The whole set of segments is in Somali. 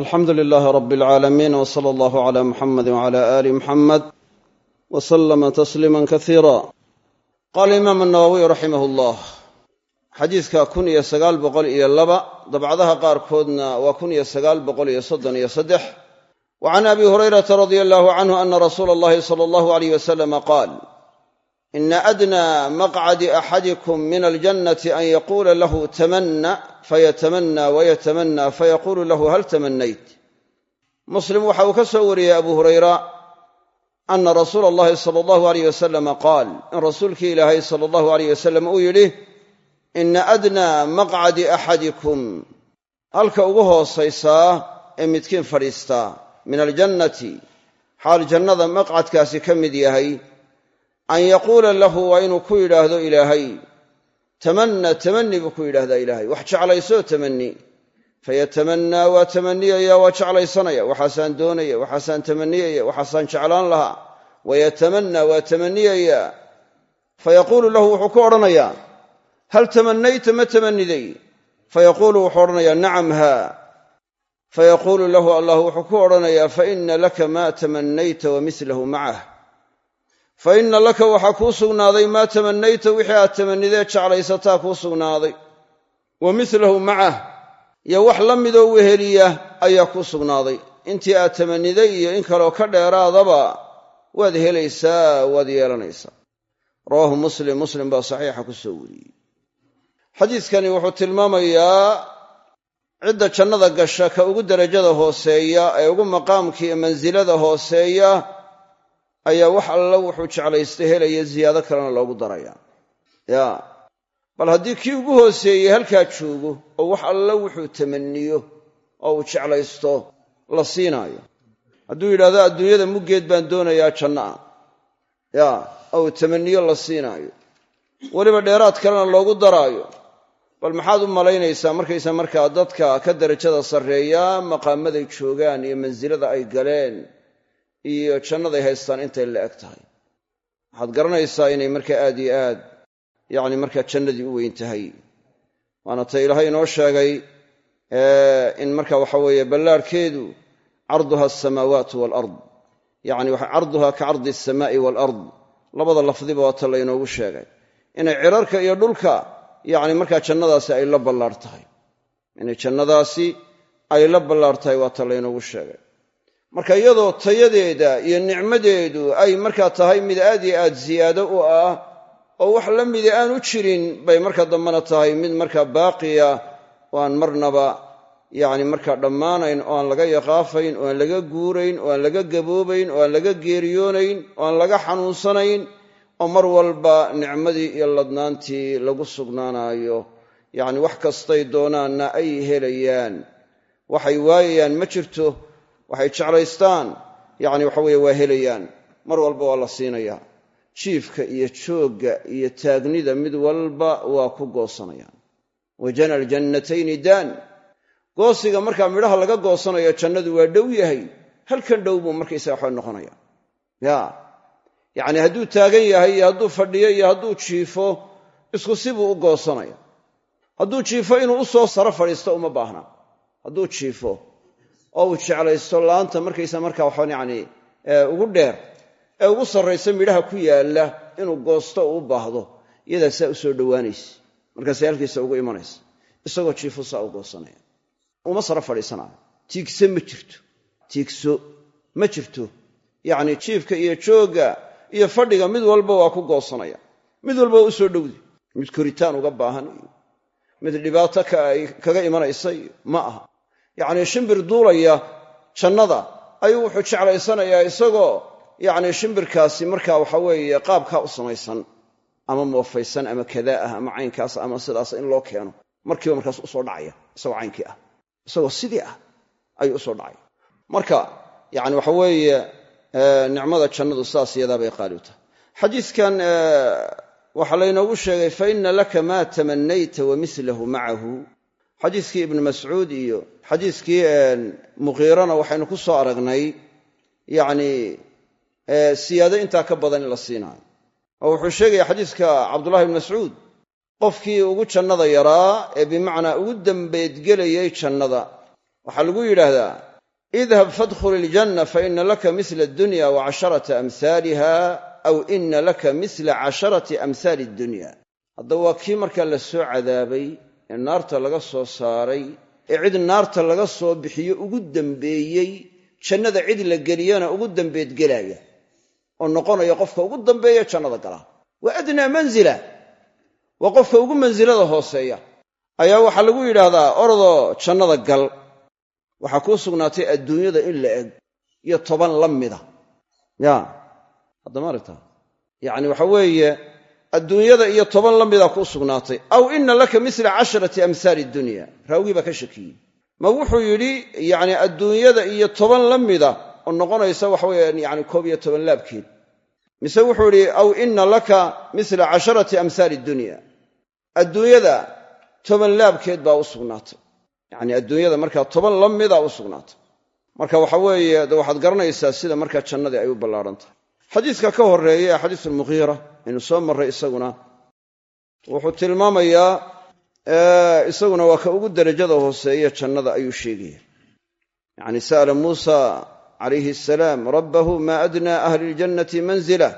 alxamdu lilaahi rab alcaalamiin w sala allahu cala muxamedi wcala aali muxamed w salama tasliima kasiira qaala imaam annawowiy raximah llah xadiidka kun iyo sagaal boqol iyo laba dabcadaha qaarkoodna waa kun iyo sagaal boqol iyo soddon iyo saddex. Wa can abi hurayrata radia allahu canhu ana rasuula allahi sala allahu alayh wasalama qaal ina adnaa maqcadi axadikum min aljannati an yaquula lahu tamanna fayatamanna wayatamanna fayaqulu lahu hal tamanayt muslim waxa uu ka soo wariyey abu hurayra ana rasuula allahi sala allahu alayh wasalama qaal in rasuulkii ilaahay sala allahu alayh wasalam uu yidhi ina adnaa maqcadi axadikum halka ugu hoosaysaa ee midkiin fadhiistaa min aljannati xaal jannada maqcadkaasi ka mid yahay an yaquula lahu waa inuu ku yidhaahdo ilaahay. Tamanna tamanni buu ku yidhahdaa ilaahay. Wax jeclaysoo tamanni. Fayatamannaa waa tamaniyaya waa jeclaysanaya. Waxaasaan doonaya waxaasaan tamaniyaya waxaasaan jeclaan lahaa. Wayatamanna waa tamaniyaya fayaquulu lahu wuxuu ku odhanayaa hal tamannayta ma tamanniday? Fayaquulu wuxuu odhanayaa nacam haa. Fayaquulu lahu allah wuxuu ku odhanayaa faina laka maa tamannayta wa milahu macah fa inna laka waxaa kuu sugnaaday maa tamannayta wixii aad tamannidee jeclaysataa kuu sugnaaday. Wa milahu macah iyo wax la midoo weheliya ayaa kuu sugnaaday. Intii aad tamanniday iyo in kaleo ka dheeraadaba waad helaysaa waad yeelanaysaa. Rawaahu muslim muslim baa saxiixa ku soo wariyey. Xadiidkani wuxuu tilmaamayaa cidda jannada gasha ka ugu derajada hooseeya ee ugu maqaamka iyo mansilada hooseeya ayaa wax alla wuxuu jeclaysta helaya ziyaado kalena loogu daraya. Ya. Bal haddii kii ugu hooseeyey halkaa joogo oo wax alla wuxuu tamanniyo oo uu jeclaysto la siinaayo. Hadduu yidhahdo adduunyada muggeed baan doonayaa janno ah ya oo uu tamanniyo la siinaayo. Weliba dheeraad kalena loogu daraayo. Bal maxaad u malaynaysaa markaysa markaa dadka ka darajada sarreeya maqaamaday joogaan iyo mansilada ay galeen iyo jannaday haystaan intay la eg tahay. Waxaad garanaysaa inay markaa aad iyo aad yacni markaa jannadii u weyn tahay. Waana ta ilaahay inoo sheegay in marka waxa weeye ballaarhkeedu carduha asamaawaatu waalard yacni carduha ka cardi asamaa'i waalard labada lafdiba waa ta laynoogu sheegay. Inay cirarka iyo dhulka yacni markaa jannadaasi ay la ballaar tahay. Inay jannadaasi ay la ballaar tahay waa ta laynoogu sheegay marka iyadoo tayadeeda iyo nicmadeedu ay markaa tahay mid aad iyo aad ziyaado u ah oo wax la mida aan u jirin bay marka dambena tahay mid markaa baaqiya oo aan marnaba yacni markaa dhammaanayn oo aan laga yaqaafayn oo aan laga guurayn oo aan laga gaboobayn oo aan laga geeriyoonayn oo aan laga xanuunsanayn oo mar walba nicmadii iyo ladnaantii lagu sugnaanaayo. Yacni wax kastay doonaanna ay helayaan. Waxay waayayaan ma jirto waxay jeclaystaan. Yacni waxa weeye waa helayaan. Mar walba waa la siinayaa jiifka iyo joogga iyo taagnida mid walba waa ku goosanayaan. Wajana aljannatayni daan goosiga markaa midhaha laga goosanayo jannadu waa dhow yahay. Halkan dhow buu markaysaga waxba noqonaya. Ya. Yacni hadduu taagan yahay iyo hadduu fadhiyo iyo hadduu jiifo isku sibuu u goosanaya. Hadduu jiifo inuu u soo saro fadhiisto uma baahna. Hadduu jiifo oo uu jeclaysto laanta markaysa markaa waxaan yacni ugu dheer ee ugu sarraysa midhaha ku yaalla inuu goosto uu u baahdo iyadaa saa u soo dhowaanaysa markaasay halkiisa ugu imanaysa isagoo jiifo saa u goosanaya. Uma saro fadhiisanaayo tiigse ma jirto. Tiigso ma jirto. Yacni jiifka iyo joogga iyo fadhiga mid walba waa ku goosanaya. Mid walba waa u soo dhowdi. Mid koritaan uga baahan mid dhibaato kaga imanaysa iyo ma aha yacni shimbir duulaya jannada. Ayuu wuxuu jeclaysanayaa isagoo yacni shimbirkaasi markaa waxa weeye qaabkaa u samaysan ama moofaysan ama kadaa ah ama caynkaas ama sidaas in loo keeno. Markiiba markaas u soo dhacaya isagoo caynkii ah. Isagoo sidii ah ayuu u soo dhacaya. Marka yacni waxa weeye nicmada jannadu sidaas iyadaa qaali u tahay. Xadiidkan waxaa laynoogu sheegay fa ina laka maa tamannayta wa macahu xadiiskii ibnu mascuud iyo xadiiskii muqiirana waxaynu ku soo aragnay yacni siyaado intaa ka badan in la siinaayo oo wuxuu sheegaya xadiiska cabdullahi ibnu mascuud qofkii ugu jannada yaraa ee bimacnaa ugu dembeedgelayay jannada. Waxaa lagu yidhaahdaa idhab fadkhul iljanna faina laka mila addunya wa casharata amhaaliha aw ina laka mila casharati amhaali addunya. Haddaba waa kii markaa la soo cadaabay ee naarta laga soo saaray ee cid naarta laga soo bixiyo ugu dembeeyey jannada cid la geliyana ugu dambeed gelaya oo noqonaya qofka ugu dambeeya jannada gala. Waa adnaa manzila waa qofka ugu mansilada hooseeya. Ayaa waxaa lagu yidhaahdaa orodoo jannada gal. Waxaa kuu sugnaatay adduunyada in la eg iyo toban la mida. Ya haddama aragtaa yacni waxa weeye adduunyada iyo toban la mida kuu sugnaatay. Aw ina laka mila casharati amhaali dunya. Raawgii baa ka shakiyey ma wuxuu yidhi yacni adduunyada iyo toban la mida oo noqonaysa waxaweye yani koob iyo toban laabkeed. Mise wuxuu yidhi aw ina laka mila casharati amhaali dunya. Adduunyada toban laabkeed baa u sugnaatay. Yacni adduunyada markaa toban la mida u sugnaatay. Marka waxa weeye waxaad garanaysaa sida markaa jannadii ay u ballaadhan tahay xadiiska ka horreeya ee xadiisu almughiira aynu soo marray isaguna wuxuu tilmaamayaa isaguna waa ka ugu derajada hooseeya jannada ayuu sheegaya. Yacni sa'ala muusa calayhi asalaam rabbahu maa adnaa ahli iljannati manzila.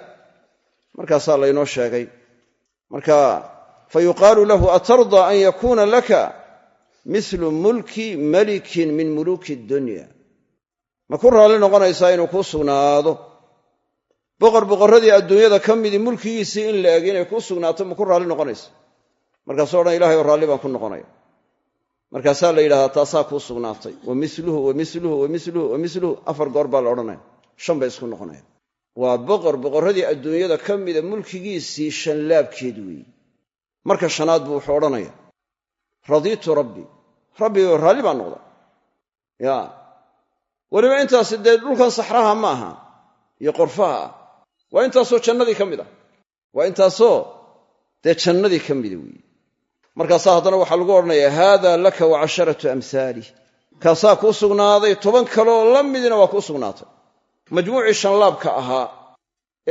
Markaasaa laynoo sheegay. Marka fayuqaalu lahu atardaa an yakuuna laka milu mulki malikin min muluuki addunya ma ku raalli noqonaysaa inuu kuu sugnaado boqor boqorradii adduunyada ka midii mulkigiisii in la eg inay kuu sugnaato ma ku raalli noqonaysa markaasoo dhan ilahay oo raalli baan ku noqonaya. Markaasaa la yidhahdaa taasaa kuu sugnaatay. Wa miluhu wa miluhu afar goor baa la odhanaya. Shan bay isku noqonaya waa boqor boqorradii adduunyada ka mida mulkigiisii shan laabkeed weeye marka shanaad buu wuxuu odhanaya radiitu rabbi. Rabbigo raalli baan noqda. Ya weliba intaasi dee dhulkan saxraha ma aha. Iyo qorfaha. ah waa intaasoo jannadii ka mid ah. Waa intaasoo dee jannadii ka mida weeye. Markaasaa haddana waxaa lagu odhanayaa haada laka wa casharatu amhaalih kaasaa kuu sugnaaday toban kaleoo la midina waa kuu sugnaatay. Majmuucii shanlaabka ahaa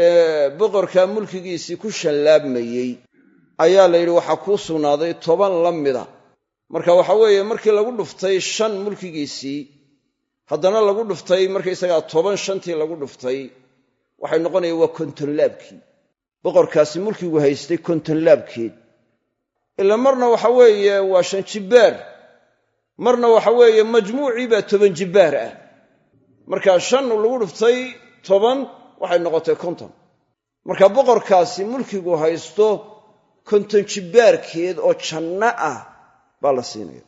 ee boqorka mulkigiisii ku shanlaabmayey ayaa la yidhi waxaa kuu sugnaaday toban la mida marka waxa weeye markii lagu dhuftay shan mulkigiisii haddana lagu dhuftay markaysagaa toban shantii lagu dhuftay waxay noqonaya waa kontonlaabkii boqorkaasi mulkigu haystay kontonlaabkeed ila marna waxa weeye waa shan jibbaar. Marna waxa weeye majmuucii baa toban jibbaar ah. Marka shan lagu dhuftay toban waxay noqotay konton. Marka boqorkaasi mulkigu haysto konton jibbaarkeed oo janno ah baa la siinaya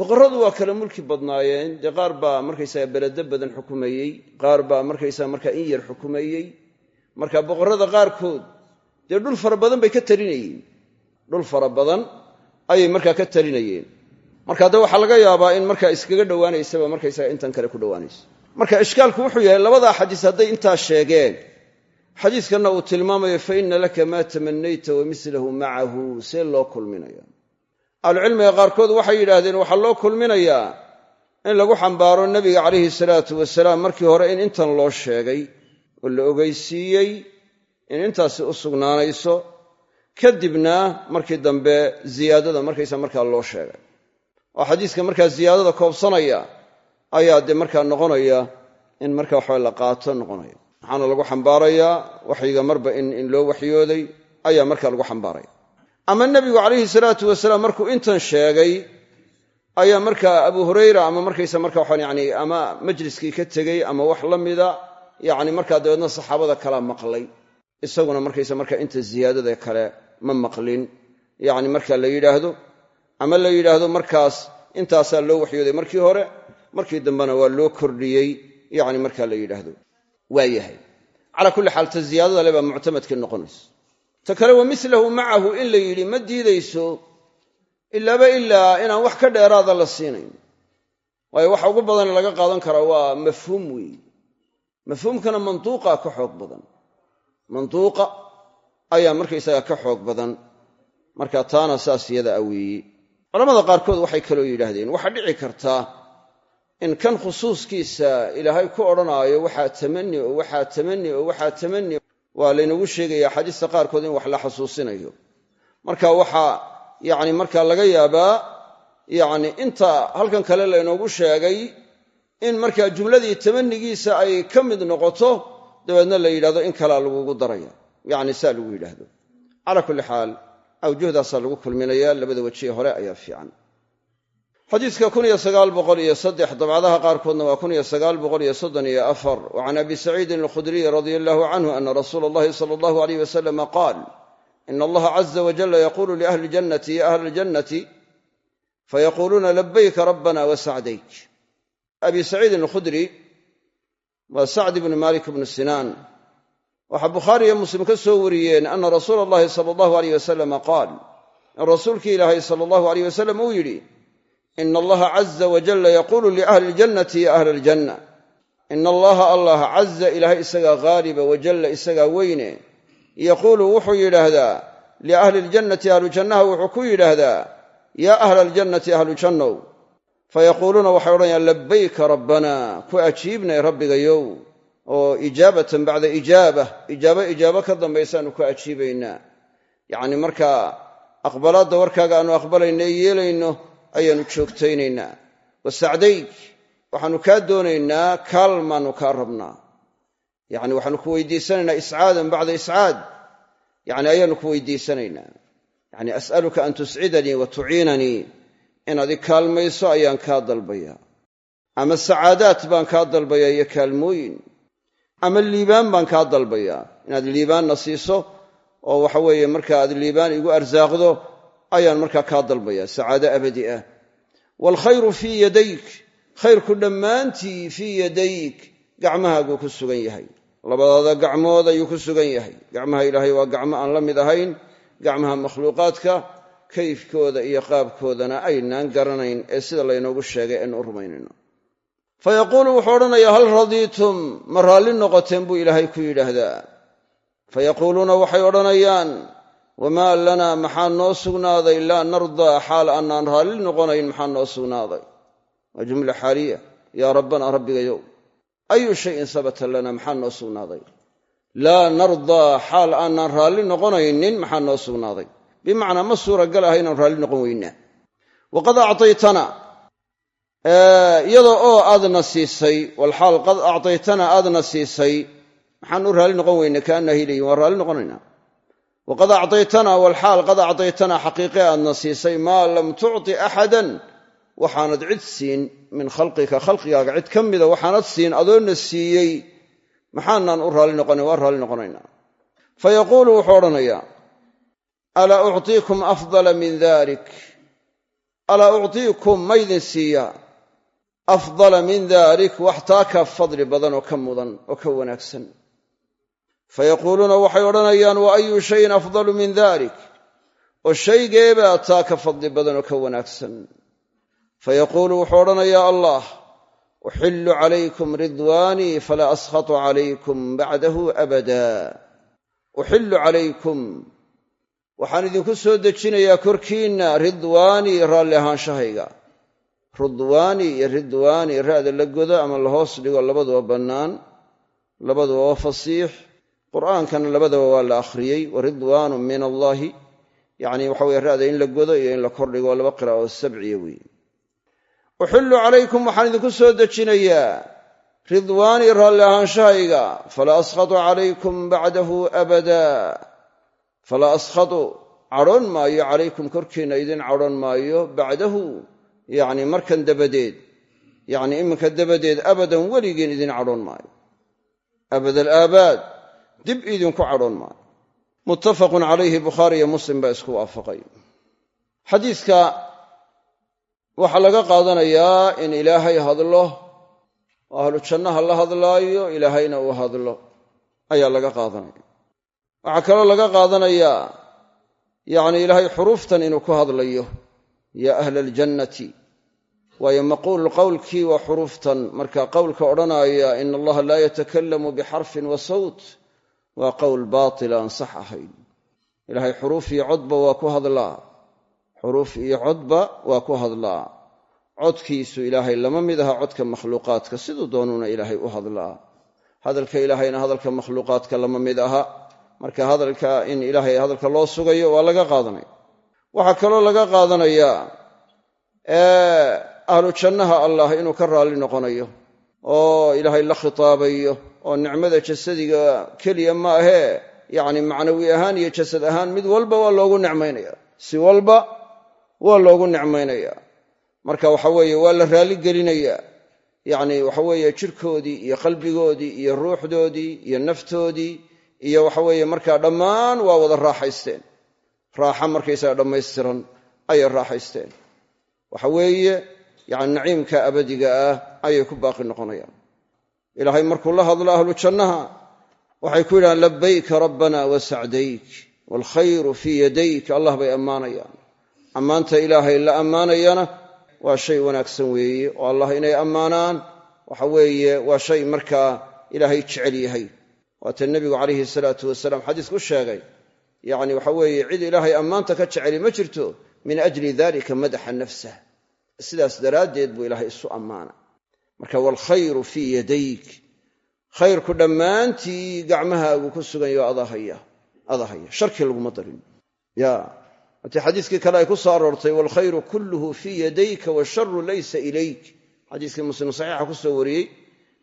boqorradu waa kale mulki badnaayeen. Dee qaar baa markaysaga beledo badan xukumayey qaar baa markaysaga markaa in yar xukumayey. Marka boqorrada qaarkood dee dhul fara badan bay ka talinayeen. Dhul fara badan ayay markaa ka talinayeen. Marka de waxaa laga yaabaa in markaa iskaga dhowaanaysaba markaysaga intan kale ku dhowaanayso marka ishkaalku wuxuu yahay labadaa xadiis hadday intaa sheegeen. Xadiiskanna uu tilmaamayo fa inna laka maa tamanayta wa milahu macahu see loo kulminaya ahlucilmiga qaarkood waxay yidhaahdeen waxaa loo kulminayaa in lagu xambaaro nebiga calayhi salaatu wasalaam markii hore in intan loo sheegay oo la ogeysiiyey in intaasi u sugnaanayso. Kadibna markii dambe ziyaadada markaysa markaa loo sheegay. Oo xadiiska markaa ziyaadada koobsanaya ayaa dee markaa noqonaya in marka waxaa la qaato noqonaya. Waxaana lagu xambaarayaa waxyiga marba in loo waxyooday ayaa markaa lagu xambaaraya ama nebigu calayhi salaatu wasalaam markuu intan sheegay ayaa markaa abu hurayra ama markaysa marka waxaan yani ama majliskii ka tegey ama wax la mida yacni markaa dabeedna saxaabada kalaa maqlay. Isaguna markaysa marka inta ziyaadada kale ma maqlin. Yacni marka la yidhaahdo ama la yidhaahdo markaas intaasaa loo waxyooday markii hore markii dambena waa loo kordhiyey yacni marka la yidhaahdo. Waa yahay. Calaa kulli xaal ta ziyaadada le baa muctamadkii noqonayso ta kale wa milahu macahu in la yidhi ma diidayso ilaaba ilaa inaan wax ka dheeraada la siinayn. Waayo waxa ugu badan laga qaadan karaa waa mafhuum weeye mafhuumkana manduuqa ka xoog badan. Manduuqa ayaa markaysaga ka xoog badan. Marka taana saas yada a culamada qaarkood waxay kaloo yidhaahdeen waxaa dhici kartaa in kan khusuuskiisa ilaahay ku odhanaayo waxaa tamani oo waxaa tamani oo waxaa tamani waa laynagu sheegaya axaadiista qaarkood in wax la xasuusinayo. Marka waxaa yani marka laga yaabaa yani inta halkan kale laynoogu sheegay in markaa jumladii tamanigiisa ay ka mid noqoto dabeedna la yidhahdo in kalaa lagugu daraya. Yacni saa lagu yidhaahdo. Calaa kulli xaal awjuhdaasaa lagu kulminaya labada wejiye hore ayaa fiican xadiidka kun iyo sagaal boqol iyo saddex dabcadaha qaarkoodna waa kun iyo sagaal boqol iyo soddon iyo afar. Wa can abi saciidin alkhudriy radia allahu canhu ana rasuula allahi sala allahu aleyh wasalama qaal ina allaha caza wajalla yaquulu liahli ljannati ya ahla aljannati fayaquuluuna labayka rabbana wa sacdayk abi saciidin alkhudri waa sacd ibnu malik bnu sinaan waxaa bukhaari iyo muslim ka soo wariyeen ana rasuula allahi sala allahu aleyh wasalama qaal in rasuulkii ilaahay sala allahu wasalam uu yidhi ina allaha caza wajalla yaquulu liahli ljannati ya ahla aljanna ina allaha allah caza ilaahay isagaa haaliba wajalla isagaa weyne yaquulu wuxuu yidhaahdaa liahli ljannati ahlu jannaha wuxuu ku yidhaahdaa yaa ahla aljannati ahlu jannow fayaquuluuna waxay odhanayaan labayka rabbana ku ajiibnay rabbigayow oo ijaabatan bacda ijaaba ijaabo ijaabo ka dambaysaanu ku ajiibaynaa yacni markaa aqbalaadda warkaaga aanu aqbalayna ee yeelayno ayaanu joogtaynaynaa. Wa sacdayk waxaanu kaa doonaynaa kaalmaanu kaa rabnaa. Yacni waxaanu ku weydiisanaynaa iscaadan bacda iscaad. Yacni ayaanu ku weydiisanaynaa. Yacni as'aluka an tuscidanii wa tuciinanii inaad i kaalmayso ayaan kaa dalbayaa. Ama sacaadaat baan kaa dalbayaa iyo kaalmooyin. Ama liibaan baan kaa dalbayaa. Inaad liibaanna siiso oo waxa weeye marka aad liibaan igu arsaaqdo ayaan markaa kaa dalbayaa sacaado abadi ah. Waalkhayru fii yadayk khayrku dhammaantii fii yadayk gacmahaaguu ku sugan yahay. Labadaada gacmood ayuu ku sugan yahay. Gacmaha ilaahay waa gacmo aan la mid ahayn. Gacmaha makhluuqaadka kayfkooda iyo qaabkoodana aynaan garanayn ee sida laynoogu sheegay aynu u rumaynayno. Fa yaquulu wuxuu odhanayaa hal radiitum? Ma raalli noqoteen? buu ilaahay ku yidhaahdaa. Fa yaquuluuna waxay odhanayaan wamaa lanaa maxaa noo sugnaaday laa nardaa xaal annaan raalli noqonayn maxaa noo sugnaaday waa jumla xaaliya yaa rabbanaa rabbigayow ayu shayin sabata lana maxaa noo sugnaaday laa nardaa xaal aanaan raalli noqonaynin maxaa noo sugnaaday bimacnaa ma suuragal aha inaan raalli noqon weynaa waqad actaytana iyadoo oo aadna siisay walxaal qad actaytana aadna siisay maxaan u raalli noqon weynaa kaana hilayin raalli noqonaynaa waqad actaytana walxaal qad actaytana xaqiiqe aadna siisay maa lam tucti axadan waxaanad cid siin min khalqika khalqigaaga cid ka mida waxaanad siin adoonna siiyey maxaanaan u raalli noqonayn waan raalli noqonaynaa fa yaquulu wuxuu odhanayaa alaa uctiikum afdala min dalik alaa uctiikum maydin siiya afdala min dalik wax taa ka fadli badan oo ka mudan oo ka wanaagsan fayaquuluuna waxay odhanayaan wa ayu shayin afdalu min dalik oo shaygeebaa taa ka fadli badan oo ka wanaagsan. Fayaquulu wuxuu odhanayaa allah uxillu calaykum ridwaanii falaa askhatu calaykum bacdahu abada. Uxillu calaykum waxaan idinku soo dejinayaa korkiinna ridwaanii raalli ahaanshahayga ridwaani iyo ridwaani ra'da la godo ama la hoos dhigo labaduba bannaan labaduba waa fasiix qur'aankana labadaba waa la akhriyey wa ridwaanu min allaahi yacni waxa weye ra'da in la godo iyo in la kordhigo laba qira'a oo sabciya weeye. Uxillu calaykum waxaan idinku soo dejinayaa ridwaanii raalli ahaanshahayga falaa askhatu calaykum bacdahu abada. Falaa askhatu cadhoon maayo calaykum korkiinna idin cadhoon maayo bacdahu. Yacni markan dabadeed yacni iminka dabadeed abadan weligiin idin cadhoon maayo. Abad alaabaad dib idinku cadhoon maayo muttafaqun calayhi bukhaari iyo muslim baa isku waafaqay. Xadiidka waxaa laga qaadanayaa in ilaahay hadlo oo ahlu jannaha la hadlaayo ilaahayna uu hadlo ayaa laga qaadanaya. Waxaa kaloo laga qaadanayaa yacni ilaahay xuruuftan inuu ku hadlayo yaa ahla aljannati waayo maquulu qowlkii waa xuruuftan. Marka qowlka odhanaya ina allaha laa yatakalamu bixarfin wa sawt waa qowl baatila aan sax ahayn. Ilaahay xuruuf iyo codba waa ku hadlaa. Xuruuf iyo codba waa ku hadlaa. Codkiisu ilaahay lama mid aha codka makhluuqaadka. Siduu doonuuna ilaahay u hadlaa. Hadalka ilaahayna hadalka makhluuqaadka lama mid aha. Marka hadalka in ilaahay hadalka loo sugayo waa laga qaadanaya. Waxaa kaloo laga qaadanayaa ahlu jannaha allah inuu ka raalli noqonayo oo ilaahay la khitaabayo oo nicmada jasadiga keliya ma ahee yacni macnawi ahaan iyo jasad ahaan mid walba waa loogu nicmaynaya. Si walba waa loogu nicmaynaya. Marka waxa weeye waa la raaligelinayaa yacni waxa weeye jirkoodii iyo qalbigoodii iyo ruuxdoodii iyo naftoodii iyo waxa weeye markaa dhammaan waa wada raaxaysteen. Raaxa markaysaga dhammaystiran ayay raaxaysteen. Waxa weeye yacni naciimka abadiga ah ayay ku baaqi noqonayaan ilaahay markuu la hadlo ahlu jannaha waxay ku yidhahaan labayka rabbana wa sacdayk fii yadayk. Allah bay ammaanayaan. Ammaanta ilaahay la ammaanayana waa shay wanaagsan weeye oo allah inay ammaanaan waxa weeye waa shay markaa ilaahay jecel yahay. Waata nebigu calayhi salaatu wasalaam xadiis ku sheegay yacni waxa weeye cid ilaahay ammaanta ka jeceli ma jirto min ajli dalika madaxa nafsah sidaas daraaddeed buu ilaahay isu ammaana marka waalkhayru fii yadayk. Khayrku dhammaantii gacmahaagu ku suganyo adahaya adahaya. Sharkii laguma darin. Ya. Hatii xadiiskii kale ay ku soo aroortay waalkhayru kulluhu fii yadayka washaru laysa ilayk. Xadiiskii muslim saxiixa ku soo wariyey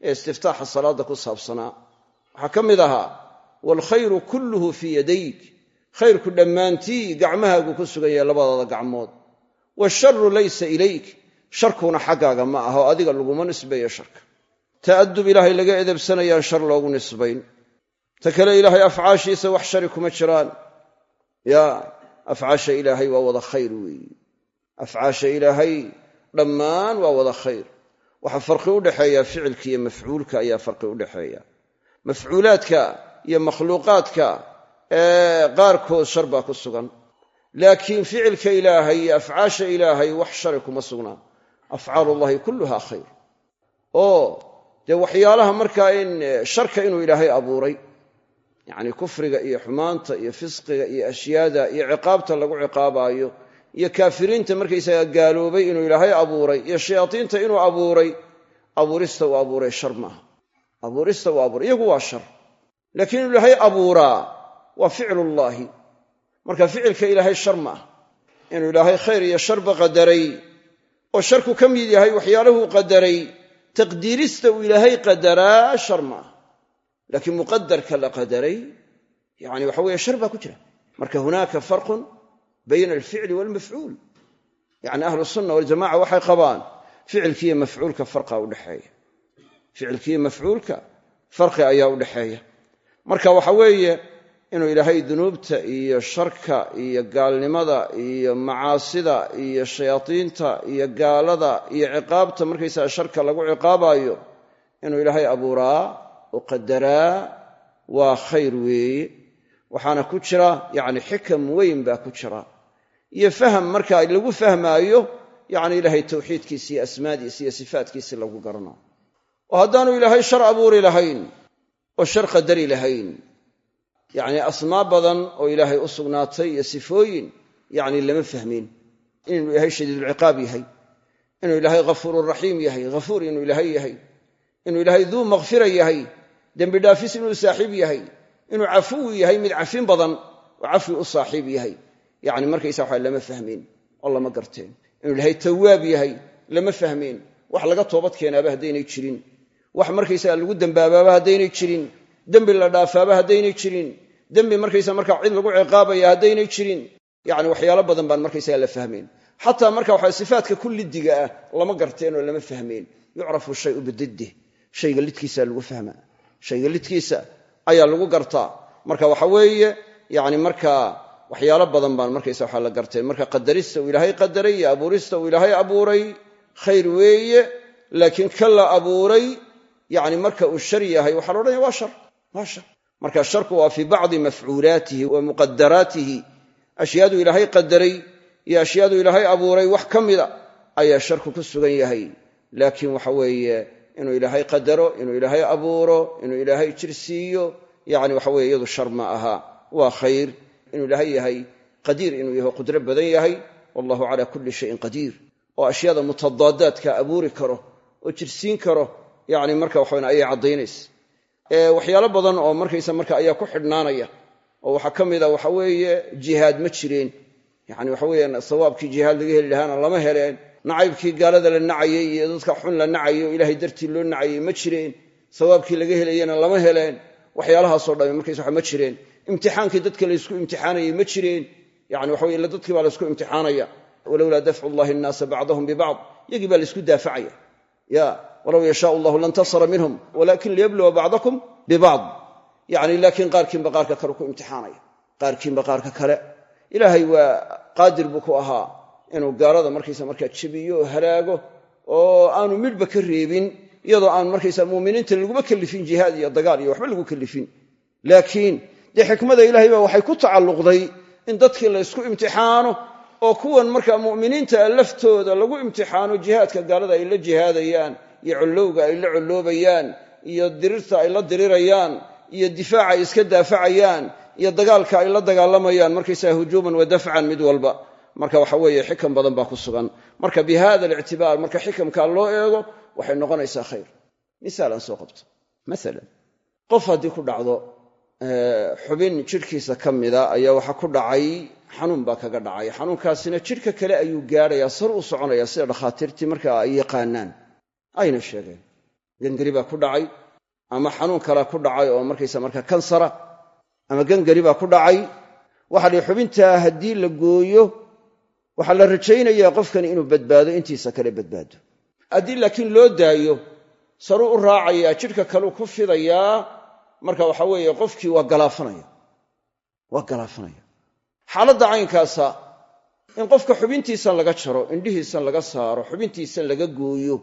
ee istiftaaxa salaadda ku saabsanaa. Waxaa ka mid ahaa waalkhayru kulluhu fii yadayk. Khayrku dhammaantii gacmahaagu ku sugan yahay labadaada gacmood. Washaru laysa ilayk sharkuna xaggaaga ma aha oo adiga laguma nisbeeyo sharka ta'adub ilaahay laga edebsanayaan shar loogu nisbayn. Ta kale ilaahay afcaashiisa wax shari kuma jiraan. Ya afcaasha ilaahay waa wada khayr weeye afcaasha ilaahay dhammaan waa wada khayr. Waxaa farqi u dhexeeya ficilka iyo mafcuulka ayaa farqi u dhexeeya. Mafcuulaadka iyo makhluuqaadka ee qaarkood shar baa ku sugan. Laakiin ficilka ilaahay iyo afcaasha ilaahay wax shari kuma sugnaa afcaalullahi kulluha khayr. Oo dee waxyaalaha markaa in sharka inuu ilaahay abuuray yacni kufriga iyo xumaanta iyo fisqiga iyo ashyaada iyo ciqaabta lagu ciqaabaayo iyo kaafiriinta markaysaga gaaloobay inuu ilaahay abuuray iyo shayaadiinta inuu abuuray abuurista uu abuuray shar maaha. Abuurista uu abuuray iyagu waa shar. Laakiin inuu ilaahay abuuraa waa ficlullaahi. Marka ficilka ilaahay shar ma inuu ilaahay khayr iyo sharba qadaray oo sharku ka mid yahay waxyaalahu qadaray taqdiirista uu ilaahay qadaraa shar ma ah laakiin muqadarka la qadaray yani waxa weeye shar baa ku jira. Marka hunaaka farqun bayna alficli waalmafcuul. Yani ahlu sunna waljamaca waxay qabaan ficilkiiyo mafcuulka farqa udhexeeya ficilkiiyo mafcuulka farqi ayaa udhexeeya marka waxa weeye inuu ilaahay dunuubta iyo sharka iyo gaalnimada iyo macaasida iyo shayaadiinta iyo gaalada iyo ciqaabta markaysaga sharka lagu ciqaabaayo inuu ilaahay abuuraa oo qadaraa waa khayr weeye. Waxaana ku jira yacni xikam weyn baa ku jira. Iyo faham marka lagu fahmaayo yacni ilaahay tawxiidkiisa iyo asmaadiisa iyo sifaatkiisi lagu garanayo. Oo haddaanu ilaahay shar abuuri lahayn oo shar qadari lahayn yacni asmaa badan oo ilaahay u sugnaatay iyo sifooyin yacni lama fahmin. Inuu ilaahay shadiidulciqaab yahay inuu ilaahay ghafuururaxiim yahay ghafuur inuu ilaahay yahay. Inuu ilaahay duu makfira yahay dembi dhaafis inuu saaxiib yahay. Inuu cafuwi yahay mid cafin badan oo cafwi u saaxiib yahay. Yacni markaysa waxa lama fahmin oo lama garteen. Inuu ilaahay tawaab yahay lama fahmeen wax laga toobad keenaaba haddaynay jirin. Wax markaysaga lagu dembaabaaba haddaynay jirin dembi la dhaafaaba haddaynay jirin. Dembi markaysa markaa cid lagu ciqaabaya haddaynay jirin. Yacni waxyaalo badan baan markaysaga la fahmeen xataa marka waxa sifaatka kullidiga ah lama garteen oo lama fahmeen yucrafu shayu bididih shayga lidkiisa lagu fahmaa shayga lidkiisa ayaa lagu gartaa marka waxa weeye yani markaa waxyaalo badan baan markaysa waxa la garteen marka qadarista uu ilaahay qadaray abuurista uu ilaahay abuuray khayr weeye. Laakiin ka abuuray yani marka uu shar yahay waxaa la waa marka sharku waa fii bacdi mafcuulaatihi wa muqadaraatihi. Ashyaadu ilaahay qadaray iyo ashyaadu ilaahay abuuray wax ka mida ayaa sharku ku sugan yahay. Laakiin waxa weeye inuu ilaahay qadaro inuu ilaahay abuuro inuu ilaahay jir siiyo yani waxa weye iyadu shar ma aha. Waa khayr. Inuu ilaahay yahay qadiir inuu yahay qudro badan yahay wallahu cala kulli shayin qadiir. Oo ashyaada mutadaadaadka abuuri karo oo jirsiin karo yani marka waxawan ayay caddaynaysa waxyaalo badan oo markaysa marka ayaa ku xidhnaanaya. Oo waxaa ka mida waxa weeye jihaad ma jireen. Yani waxa weeyaan sawaabkii jihaad laga heli lahaana lama heleen. Nacaybkii gaalada la nacayey iyo dadka xun la nacayay oo ilaahay dartii loo nacayey ma jireen. Sawaabkii laga helayena lama heleen. Waxyaalahaasoo dhamme markaysa waxa ma jireen. Imtixaankii dadka laysku imtixaanayey ma jireen. Yani waxa illa dadkii baa laysku imtixaanaya. Walowlaa dafcu llahi nnaasa bacdahum bibacd yagii baa laysku daafacaya. Ya walow yashaa allahu lantasara minhum walakin liyabluwa bacdakum bibacd yani laakiin qaarkiinba qaarka kale ku imtixaanaya. Qaarkiinba qaarka kale. Ilaahay waa qaadir buu ku ahaa inuu gaalada markaysa markaa jebiyo oo halaago oo aanu midhba ka reebin iyadoo aan markaysa muminiinta laguma kalifin jihaad iyo dagaal iyo waxba lagu kalifin. Laakiin dee xikmada ilaahay baa waxay ku tacalluqday in dadkii laysku imtixaano oo kuwan markaa mu'miniinta laftooda lagu imtixaano gaalada ay la jihaadayaan iyo collowga ay la colloobayaan iyo dirirta ay la dirirayaan iyo difaaca ay iska daafacayaan iyo dagaalka ay la dagaalamayaan markaysaa hujuuman wa dafcan mid walba. Marka waxa weeye xikam badan baa ku sugan. Marka bi hada alictibaar marka xikamkaa loo eego waxay noqonaysaa khayr. Misaal aan soo qabto. Maalan qof haddii ku dhacdo xubin jidhkiisa ka ayaa waxa ku dhacay xanuun baa kaga dhacay. Xanuunkaasina jidhka kale ayuu gaadhayaa sar u soconaya sida dhakhaatiirtii markaa ay yaqaanaan ayna sheegeen. Gangari baa ku dhacay ama xanuun kalea ku dhacay oo markaysa markaa kansara ama gangari baa ku dhacay. Waxa dhi xubintaa haddii la gooyo waxaa la rajaynayaa qofkani inuu badbaado intiisa kale badbaado. Haddii laakiin loo daayo saruu u raacayaa jidhka kaleu ku fidayaa marka waxa weeye qofkii waa galaafanaya. Waa galaafanaya. Xaaladda caynkaasa in qofka xubintiisan laga jaro indhihiisan laga saaro xubintiisan laga gooyo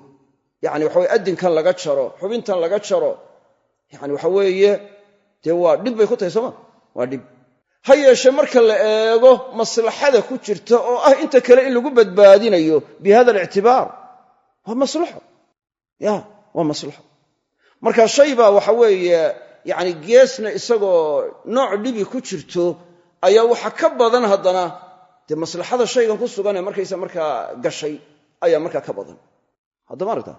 yani waxaweye addinkan laga jaro xubintan laga jaro. Yani waxa weeye dee waa dhib bay ku tahay sooma waa dhib. Ha yeeshe marka la eego maslaxada ku jirta oo ah inta kale in lagu badbaadinayo bi hada alictibaar waa maslaxo. Ya waa maslaxo. Marka shay baa waxa weeye yani geesna isagoo nooc dhibi ku jirto ayaa waxa ka badan haddana. Dee maslaxada shaygan ku sugan ee markaysa markaa gashay ayaa markaa ka badan. Haddama aragta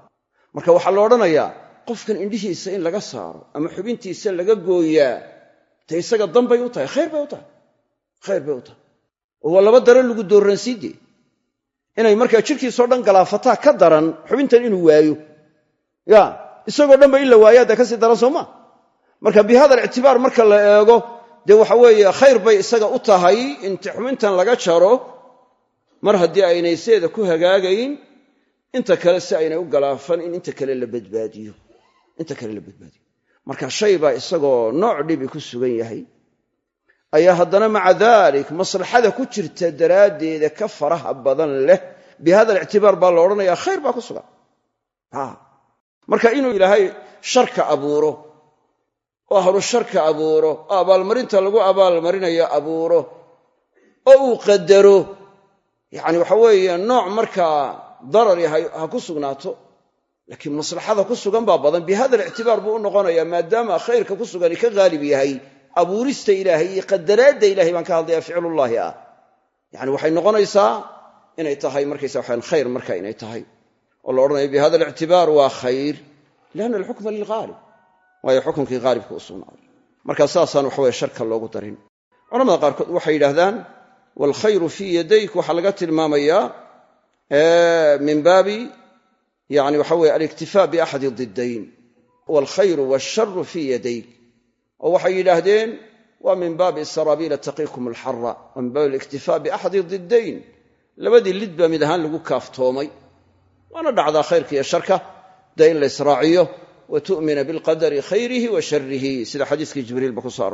marka waxaa la odhanayaa qofkan indhihiisa in laga saaro ama xubintiisa laga gooyaa te isaga danbay u tahay khayr bay u tahay khayr bay u tahay. Oo waa laba dare lagu doorransiide inay markaa jidhkiisao dhan galaafataa ka daran xubintan inuu waayo. Ya isagoo dhanba in la waayaa dee ka sii daran soo maa marka bi hada alictibaar marka la eego dee waxa weeye khayr bay isaga u tahay inta xubintan laga jaro. Mar haddii aynay seeda ku hagaagayn inta kale si aynay u galaafan in inta kale la badbaadiyo. Inta kale la badbaadiyo. Marka shay baa isagoo nooc dhibi ku sugan yahay. Ayaa haddana maca dalik maslaxada ku jirta daraaddeeda ka faraha badan leh. Bi hada alictibaar baa la odhanayaa khayr baa ku sugan. Marka inuu ilaahay sharka abuuro oo ahlu sharka abuuro oo abaalmarinta lagu abaalmarinayo abuuro oo uu qadaro yacni waxa weeye nooc markaa darar yahay ha ku sugnaato. Laakiin maslaxada ku sugan baa badan. Bi hada alictibaar buu u noqonayaa maadaama khayrka ku sugani ka haalib yahay abuurista ilaahay iyo qadaraadda ilahay baan ka hadlaya ficlullaahi ah. Yani waxay noqonaysaa inay tahay markaysa waxaan khayr marka inay tahay. Oo la odhanayo bi hada alictibaar waa khayr lianna alxukma lilghaalib waayo xukunkii haalibka u sugnaaday. Marka saasaan waxaweye sharka loogu darin. Culamada qaarkood waxay yidhaahdaan waalkhayru fii yadayk waxaa laga tilmaamayaa min baabi yani waxa weye aliktifaa biaxadi didayn waalkhayru waasharu fii yadayk. Oo waxay yidhaahdeen waa min baabi saraabiila taqiikum alxara waa min baabi aliktifaa biaxadi didayn. Labadii lid baa mid ahaan lagu kaaftoomay. Waana dhacdaa khayrka iyo sharka dee in la israaciyo wa tu'mina bilqadari khayrihi wa sharihi sida xadiiskii jibriilba ku soo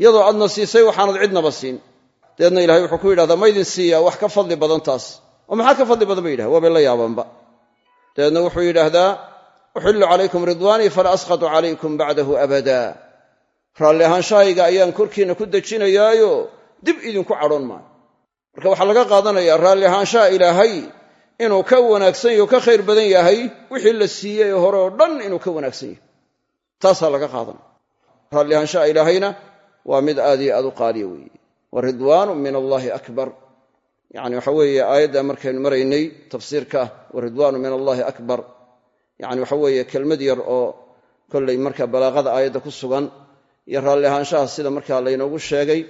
iyadoo aadna siisay waxaanad cidnaba siin. Dabeedna ilahay wuxuu ku yidhahdaa ma ydin siiyaa wax ka fadli badan taas. Oo maxaa ka fadli badan? ba yidhaha waabay la yaabanba. Dabeedna wuxuu yidhaahdaa uxillu calaykum ridwaanii fala asqatu calaykum bacdahu abada. Raalli ahaanshahayga ayaan korkiinna ku dejinayaayo dib idinku cadhoon maayo. Marka waxaa laga qaadanayaa raalli ahaanshaha ilaahay inuu ka wanaagsan yahy o ka khayr badan yahay wixii la siiyey hore oo dhan inuu ka wanaagsan yahay. Taasaa laga qaadanaya. Raalli ahaanshaha ilaahayna waa mid aad iyo aad u qaaliya weeye. Wa ridwaanu min allaahi akbar. Yani waxa weeye aayadda markaynu maraynay tafsiirka ah wa ridwaanu min allaahi akbar. Yani waxa weeye kelmad yar oo kollay marka balaaqada aayadda ku sugan iyo raalli ahaanshaha sida markaa laynoogu sheegay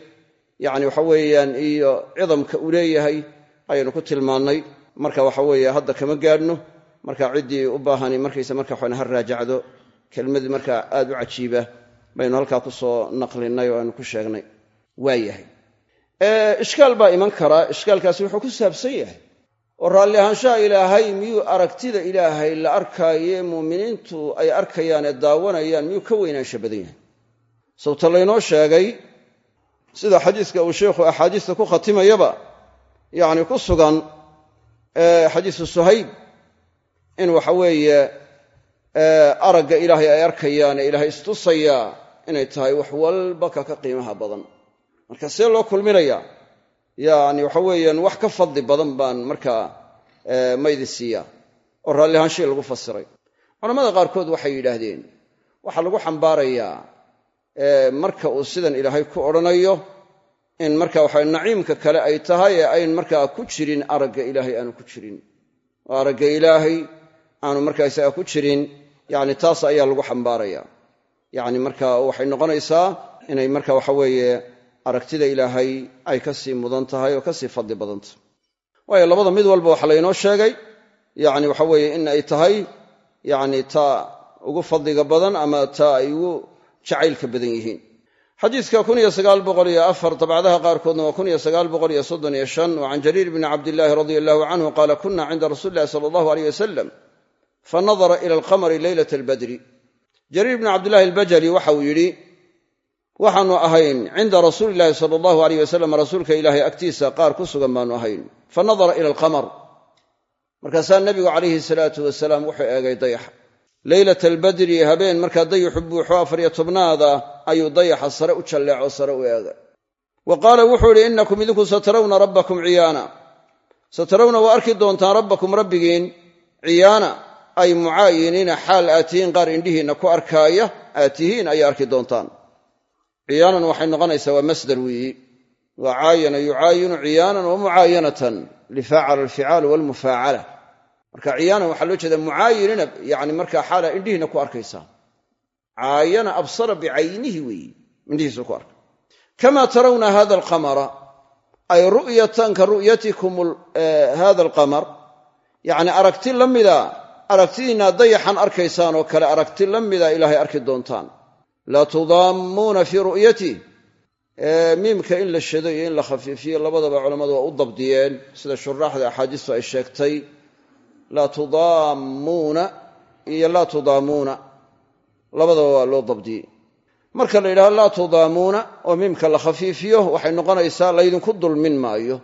yani waxa weeyaan iyo cidamka uu leeyahay ayaynu ku tilmaannay. Marka waxa weeye hadda kama gaadhno marka ciddii u baahani markaysa marka ha raajacdo. Kelmadii markaa aad u cajiiba baynu halkaa ku soo naqlinay oo aynu ku sheegnay. Waayahay ishkaal baa iman karaa ishkaalkaasi wuxuu ku saabsan yahay. Oo raalli ahaanshaha ilaahay miyuu aragtida ilaahay la arkaaye muuminiintu ay arkayaan ee daawanayaan miyuu ka weynaansha badan yahay? Sababta laynoo sheegay sida xadiiska uu sheikhu axaadiista ku khatimayaba yacni ku sugan xadiisu suhayb in waxa weeye aragga ilaahay ay arkayaan ee ilaahay istusayaa inay tahay wax walba ka ka qiimaha badan. Marka see loo kulminayaa yani waxa weeyaan wax ka fadli badan baan markaa maydi siiyaa oo raalli ahaanshii lagu fasiray. Culamada qaarkood waxay yidhaahdeen waxaa lagu xambaarayaa marka uu sidan ilaahay ku odhanayo in marka waxa naciimka kale ay tahay ee ayn markaa ku jirin aragga ilaahay aanu ku jirin. Oo aragga ilaahay aanu markaa isaga ku jirin yani taas ayaa lagu xambaaraya yani marka waxay noqonaysaa inay marka waxa weeye aragtida ilaahay ay ka sii mudan tahay oo ka sii fadli badan waayo labada mid walba waxa laynoo sheegay yani waxa weeye in ay tahay yani taa ugu fadliga badan ama taa ay ugu jacaylka badan yihiin. Xadiidka dabcdaha qaarkoodna waa can jariir bni cabdillaahi radia allahu canhu qaala kuna cinda rasuuli illahi sala allahu aleyh wasalam fanadara ila alqamari leylat albadri jariir bni cabdillahi albajali waxa uu yidhi waxaanu ahayn cinda rasuuli illaahi sala allahu aleyh wasalam rasuulka ilaahay agtiisa qaar ku sugan baanu ahayn. Fanadara ila alqamar. Markaasaa nebigu calayhi salaatu wasalaam wuxuu eegay dayaxa. Leylata albadri habeen markaa dayixu buuxo afariyo tobnaada ayuu dayaxa sare u jalleeco sare u eegay. Wa qaala wuxuu idhi innakum idinku satarawna rabbakum ciyaana. Satarawna waa arki doontaan rabbakum rabbigiin ciyaana ay mucaayiniina xaal aad tihiin qaar indhihiinna ku arkaaya aad ayay arki doontaan. Ciyaanan waxay noqonaysaa waa masdar weeyi. Waa caayana yucaayinu ciyaanan wa mucaayanatan lifaacala alficaal walmufaacala. Marka ciyaanan waxaa loo jeeda mucaayinina yani markaa xaala indhihiina ku arkaysaa. Caayana absara bicaynihi weeyi indhihiisu ku arkay kama tarawna hada alqamara ay ru'yatan ka ru'yatikum hada alqamar. Yacni aragti la mida aragtidiinna dayaxan arkaysaan oo kale aragti la mida ilaahay arki doontaan. Laa tudaammuuna fii ru'yatih miimka in la shado iyo in la khafiifiyo labadaba culammadu waa u dabdiyeen sida shuraaxda axaadiistu ay sheegtay. Laa tudaammuuna iyo laa tudaamuuna. Labadaba waa loo dabdiyey. Marka la yidhahdo laa tudaamuuna oo miimka la khafiifiyo waxay noqonaysaa laydinku dulmin maayo.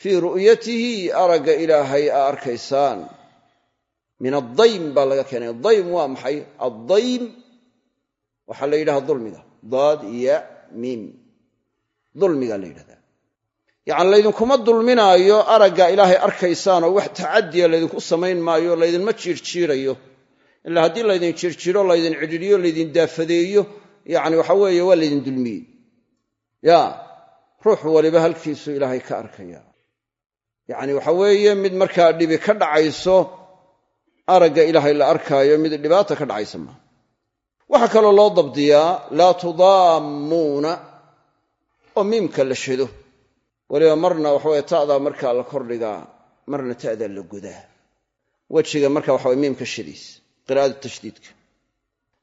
Fii ru'yatihi aragga ilaahay aa arkaysaan min addaym baa laga keenay. Daym waa maxay? Addaym waxaa la yidhahda dulmiga. Daad ya miim. Dulmiga la yidhahdaa. Yacni laydinkuma dulminaayo aragga ilaahay arkaysaanoo wax tacadiya laydinku samayn maayo laydinma jiirjiirayo. Ilaa haddii laydin jiirjiro laydin cidhidhiyo laydin daafadeeyo yacni waxa weeye waa laydin dulmiyey ya ruux waliba halkiisuu ilaahay ka arkaya yacni waxa weeye mid markaa dhibi ka dhacayso aragga ilaahay la arkaayo mid dhibaata ka dhacaysa maaha waxaa kaloo loo dabdiyaa laa tudaammuuna oo miimka la shado weliba marna waxaweye ta'daa markaa la kordhigaa marna ta'daa la godaa wejiga marka waxaweye miimka shadiis qiraa'ada tashdiidka.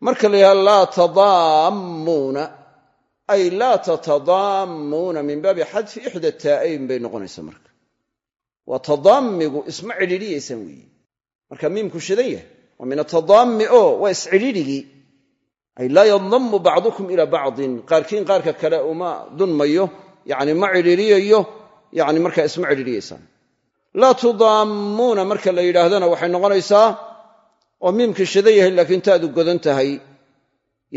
Marka la yidhaha laa tadaammuuna ay laa tatadaammuuna min baabi xadfi ixda taa'ayn bay noqonaysaa marka. Waa tadaammigu isma cidhiidhiyaysaan weeye marka miimku shadan yahay waa min atadaammi oo waa iscidhiidhigii ay laa yadammu bacdukum ilaa bacdin. Qaarkiin qaarka kale uma dunmayo yani ma cidhiiriyayo yani markaa isma cidhiiriyaysaan laa tudaammuuna marka la yidhaahdana waxay noqonaysaa oo miimkii shadan yahay laakiin taadu godan tahay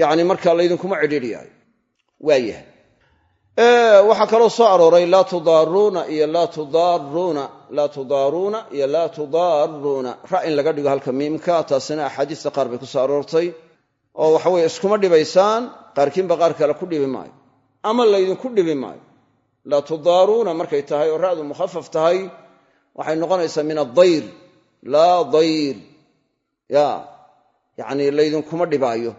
yani markaa laydinkuma cidhiiriyaayo waayahay waxaa kaloo soo arooray laa tudaaruuna iyo laa tudaaruuna laa tudaaruuna iyo laa tudaaruuna ra in laga dhigo halka miimka taasina axaadiista qaar bay ku soo aroortay. Oo waxaweye iskuma dhibaysaan qaarkiinba qaar kale ku dhibi maayo. Ama laydinku dhibi maayo. Laa tudaaruuna markay tahay oo ra'du mukhafaf tahay waxay noqonaysaa min addayr. Laa dayr. Ya yacni laydinkuma dhibaayo.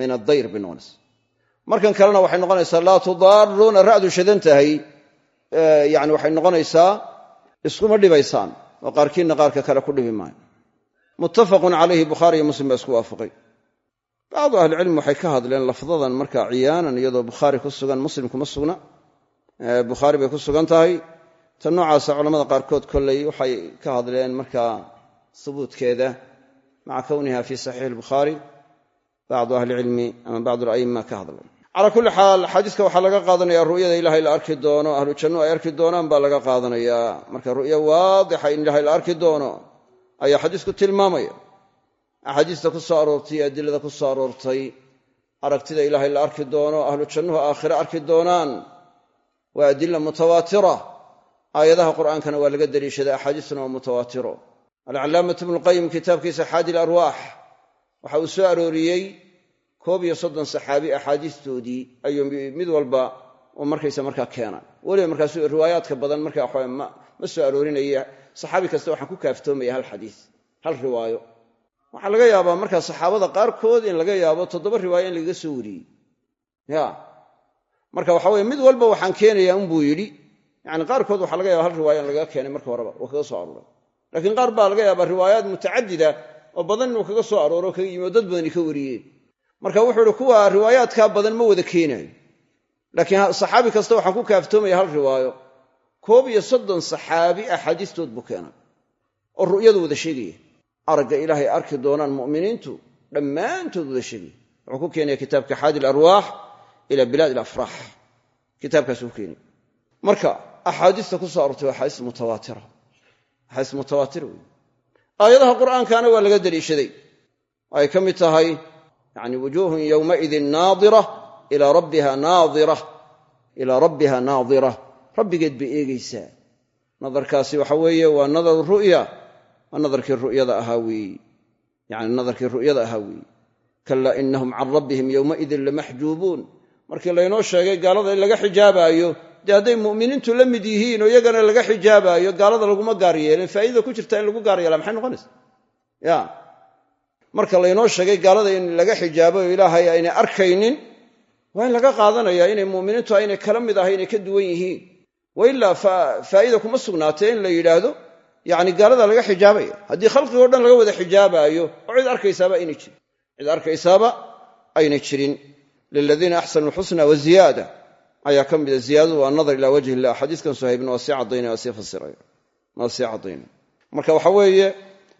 Min addayr bay markan kalena waxay noqonaysaa laa tudaaruuna ra'du shadan tahay. Yani waxay noqonaysaa iskuma dhibaysaan oo qaarkiinna qaarka kale ku dhibi maayo. Muttafaqun calayhi bukhaari iyo muslim baa isku waafaqay. Bacdu ahlicilmi waxay ka hadleen lafdadan markaa ciyaanan iyadoo bukhaari ku sugan muslim kuma sugna. Bukhaari bay ku sugan tahay. Ta noocaasa culamada qaarkood kolley waxay ka hadleen markaa hubuutkeeda maca kowniha fi saxiixi lbukhaari bacdu ahlicilmi ama bacdu ala'imma ka hadlay calaa kulli xaal xadiiska waxaa laga qaadanaya ru'yada ilahay la arki doono ahlu jannu ay arki doonaan baa laga qaadanayaa. Marka ru'yo waadixa in ilahay la arki doono ayaa xadiisku tilmaamaya. Axaadiista ku soo aroortay adilada ku soo aroortay aragtida ilaahay la arki doono ahlu jannuhu aakhire arki doonaan waa adila mutawaatira. Aayadaha qur'aankana waa laga deliishaday axaadiistuna waa mutawaatiro. Alcalaamatu ibnuqayim kitaabkiisa xaadi larwaax waxa uu soo arooriyey koob iyo soddon saxaabi axaadiistoodii ayuu mid walba markaysa markaa keena weliba markaasu riwaayaadka badan markaa ma soo aroorinaya saxaabi kasta waxaan ku kaaftoomaya hal xadiis hal riwaayo. Waxaa laga yaabaa markaa saxaabada qaarkood in laga yaabo toddoba riwaayo in lagaga soo wariyey. Ya. Marka waxa weye mid walba waxaan keenayaa unbuu yidhi. Yani qaarkood waxaa laga yaba hal riwaayo in lagaga keenay marka horeba oo kaga soo arooray. Laakiin qaar baa laga yaabaa riwaayaad mutacadida oo badan inuu kaga soo arooro kaga yimi dad badani ka wariyeen marka wuxuu ihi kuwa riwaayaadkaa badan ma wada keenayo laakiin saxaabi kasta waxaan ku kaaftoomaya hal riwaayo. Koob iyo soddon saxaabi axaadiistood buu keenay oo ru'yadu wada sheegaya aragga ilaahay arki doonaan mu'miniintu dhammaantood wada sheegaya wuxuu ku keenaya kitaabka xaadi larwaax ila bilaad alafraax. Kitaabkaasuu ku keenaya marka axaadiista ku soo arortay waa axaadiis axaadiis mutawaatira wey aayadaha qur'aankana waa laga deliishaday. Ay ka mid tahay yani wujuuhun yowmaidin naadira ilaa rabbiha naadira rabbigeed bay eegaysaa. Nadarkaasi waxa weeye waa nadaru ru'ya waa nadarkii ru'yada ahaa weeye yani nadarkii ru'yada ahaa weeye kalaa inahum can rabbihim yowmaidin lamaxjuubuun markii laynoo sheegay gaalada in laga xijaabaayo dee hadday mu'miniintu la mid yihiin oo iyagana laga xijaabaayo gaalada laguma gaar yeelin. Faa'iidada ku jirta in lagu gaar yeela maxay noqonaysa marka laynoo sheegay gaalada in laga xijaabo oo ilaahay aynay arkaynin waa in laga qaadanaya inay mu'miniintu aynay kala mid ahay inay ka duwan yihiin. Wa ilaa faa'iida kuma sugnaatee in la yidhaahdo yacni gaalada laga xijaabaya. Haddii khalqigoo dhan laga wada xijaabaayo oo cid arkaysaaba aynay jirin. Cid arkaysaaba aynay jirin. Liladiina axsanu lxusna wa ziyaada. Ayaa ka mida ziyaadadu waa nadar ilaa wajhi illah xadiiskan suhaybna waa sii caddaynaya waa sii fasiraya. Waa sii caddaynaya marka waxa weeye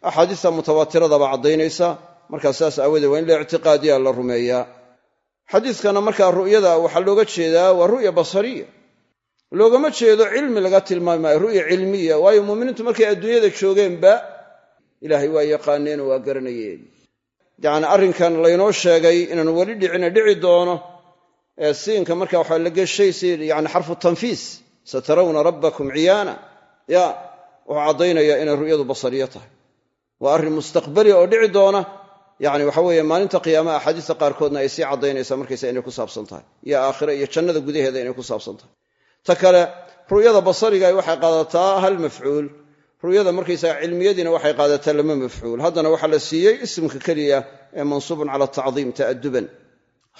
axaadiista mutawaatiradaba caddaynaysa markaa saas aawadeed waa in la ictiqaadiya la rumeeyaa xadiiskana markaa ru'yada waxaa looga jeedaa waa ru'ya basariya. Loogama jeedo cilmi laga tilmaami ru'ya cilmiya waayo muuminiintu markay adduunyada joogeenba ilaahay waa yaqaaneen waa garanayeen. Yacni arrinkan laynoo sheegay inaanu weli dhicina dhici doono ee siinka marka waxaa la geshay si yani xarfu tanfiis. Satarawna rabbakum ciyaana. Ya wuxuu caddaynaya inay ru'yadu basariyo tahay waa arrin mustaqbaliya oo dhici doona. Yani waxa weeye maalinta qiyaamaha axaadiista qaarkoodna ay sii caddaynaysaa markaysa inay ku saabsan tahay. Iyo aakhire iyo jannada gudaheeda inay ku saabsan tahay. Ta kale ru'yada basariga waxay qaadataa hal mafcuul. Ru'yada markaysaga cilmiyadiina waxay qaadataa lama mafcuul. Haddana waxaa la siiyey ismka keliya ee mansuubun cala tacdiim ta'aduban